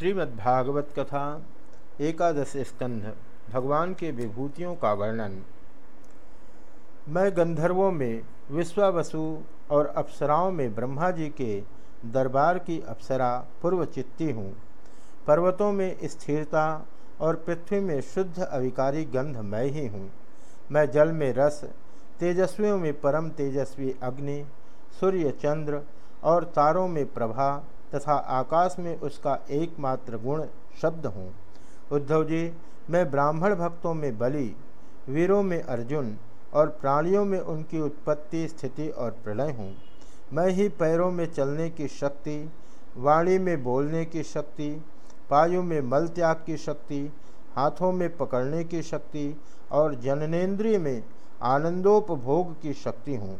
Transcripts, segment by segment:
श्रीमद्भागवत कथा एकादश स्कंध भगवान के विभूतियों का वर्णन। मैं गंधर्वों में, विश्वावसु और अप्सराओं में ब्रह्मा जी के दरबार की अप्सरा पूर्वचित्ती हूँ। पर्वतों में स्थिरता और पृथ्वी में शुद्ध अविकारी गंध मैं ही हूँ। मैं जल में रस, तेजस्वियों में परम तेजस्वी अग्नि, सूर्य चंद्र और तारों में प्रभा तथा आकाश में उसका एकमात्र गुण शब्द हूँ। उद्धव जी, मैं ब्राह्मण भक्तों में बलि, वीरों में अर्जुन और प्राणियों में उनकी उत्पत्ति, स्थिति और प्रलय हूँ। मैं ही पैरों में चलने की शक्ति, वाणी में बोलने की शक्ति, पायु में मल त्याग की शक्ति, हाथों में पकड़ने की शक्ति और जननेन्द्रिय में आनंदोपभोग की शक्ति हूँ।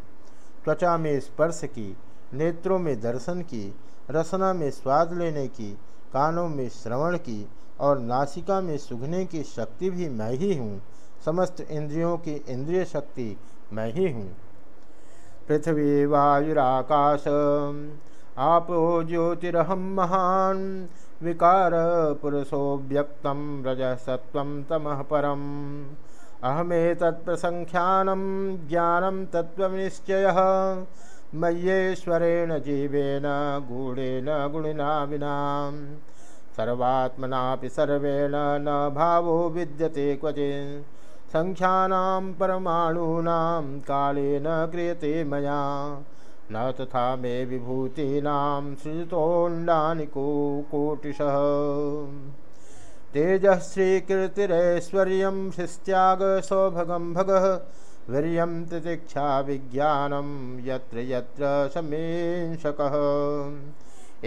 त्वचा में स्पर्श की नेत्रों में दर्शन की, रसना में स्वाद लेने की, कानों में श्रवण की और नासिका में सूघने की शक्ति भी मैं ही हूँ। समस्त इंद्रियों की इंद्रिय शक्ति मैं ही हूँ। पृथ्वी वायुराकाश आपो ज्योतिरहम महान, विकार पुरुषो व्यक्तम रज सत्व तमः परम। अहमे तत्प्रसंख्यानम ज्ञानम तत्वनिश्चय मय्येश्वरेण जीवेन, गूढ़ेन, गुणिना विना सर्वात्मना सर्वेण न भावो विद्यते क्वचिन् सङ्ख्यानां परमाणूनां कालेन क्रियते मया। न तथा मे विभूतीनां सृजतोण्डानि को कोटिशः। तेजः श्रीकीर्तिरैश्वर्यं शिस्त्याग सौभगं भगः। वीर्यं तितिक्षा विज्ञानं यत्र यत्र समींशकः।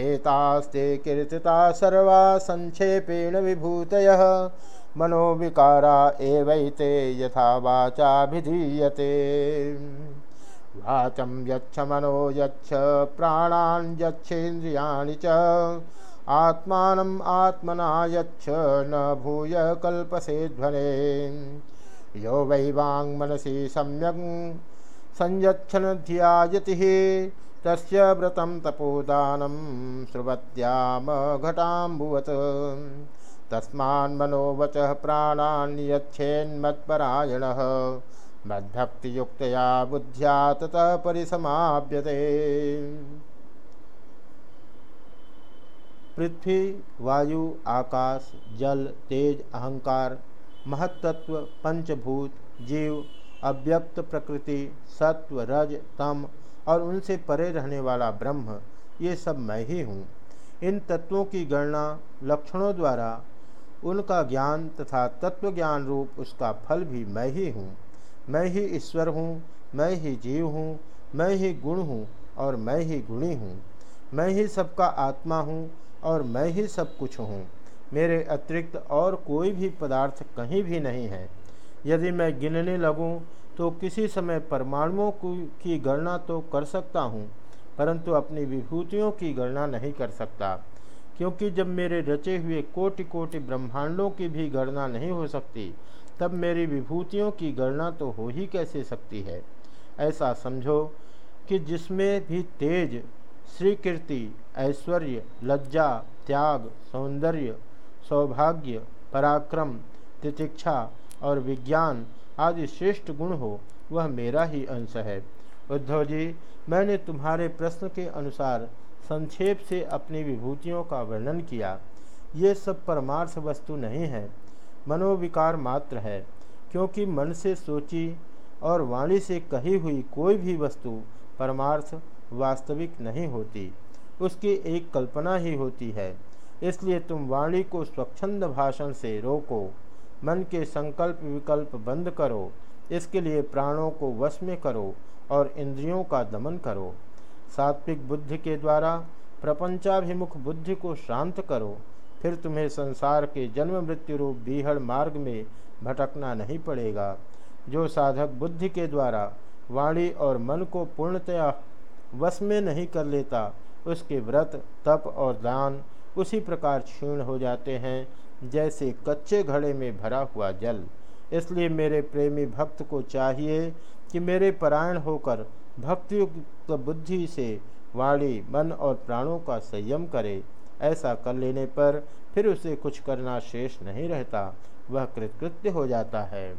एतास्ते कीर्तिता सर्वा संक्षेपेण विभूतयः। मनोविकारा एवैते यथा वाचाभिधीयते। वाचं यच्छ मनो यच्छ, प्राणान् यच्छेन्द्रियाणि च। आत्मानम् आत्मना यच्छ, न भूय कल्पसे ध्वने। यो वै वाङ्मनसि सम्यक् ध्यायति तस्य तपोदानं स्रुवत्यामघटाम्बुवत् तस्मान्मनोवचः प्राणान् यच्छेन्मत्परायणः। मद्भक्तियुक्तया बुद्ध्या ततः परिसमाप्यते। पृथ्वी, वायु, आकाश, जल, तेज, अहंकार महत्त्व पंचभूत जीव, अव्यक्त प्रकृति, सत्व, रज, तम और उनसे परे रहने वाला ब्रह्म, ये सब मैं ही हूँ। इन तत्वों की गणना लक्षणों द्वारा उनका ज्ञान तथा तत्व ज्ञान रूप उसका फल भी मैं ही हूँ। मैं ही ईश्वर हूँ, मैं ही जीव हूँ, मैं ही गुण हूँ और मैं ही गुणी हूँ। मैं ही सबका आत्मा हूँ और मैं ही सब कुछ हूँ। मेरे अतिरिक्त और कोई भी पदार्थ कहीं भी नहीं है। यदि मैं गिनने लगूं तो किसी समय परमाणुओं की गणना तो कर सकता हूँ, परंतु अपनी विभूतियों की गणना नहीं कर सकता क्योंकि जब मेरे रचे हुए कोटि कोटि ब्रह्मांडों की भी गणना नहीं हो सकती तब मेरी विभूतियों की गणना तो हो ही कैसे सकती है? ऐसा समझो कि जिसमें भी तेज श्रीकीर्ति ऐश्वर्य लज्जा त्याग सौंदर्य सौभाग्य, पराक्रम, तितिक्षा और विज्ञान आदि श्रेष्ठ गुण हो, वह मेरा ही अंश है। उद्धव जी, मैंने तुम्हारे प्रश्न के अनुसार संक्षेप से अपनी विभूतियों का वर्णन किया। ये सब परमार्थ वस्तु नहीं है। मनोविकार मात्र है, क्योंकि मन से सोची और वाणी से कही हुई कोई भी वस्तु परमार्थ वास्तविक नहीं होती। उसकी एक कल्पना ही होती है। इसलिए तुम वाणी को स्वच्छंद भाषण से रोको, मन के संकल्प विकल्प बंद करो, इसके लिए प्राणों को वश में करो और इंद्रियों का दमन करो। सात्विक बुद्धि के द्वारा प्रपंचाभिमुख बुद्धि को शांत करो, फिर तुम्हें संसार के जन्म मृत्यु रूप बीहड़ मार्ग में भटकना नहीं पड़ेगा। जो साधक बुद्धि के द्वारा वाणी और मन को पूर्णतया वश में नहीं कर लेता, उसके व्रत, तप और दान उसी प्रकार क्षीण हो जाते हैं, जैसे कच्चे घड़े में भरा हुआ जल। इसलिए मेरे प्रेमी भक्त को चाहिए कि मेरे परायण होकर भक्तियुक्त बुद्धि से वाणी, मन और प्राणों का संयम करे। ऐसा कर लेने पर फिर उसे कुछ करना शेष नहीं रहता, वह कृतकृत्य हो जाता है।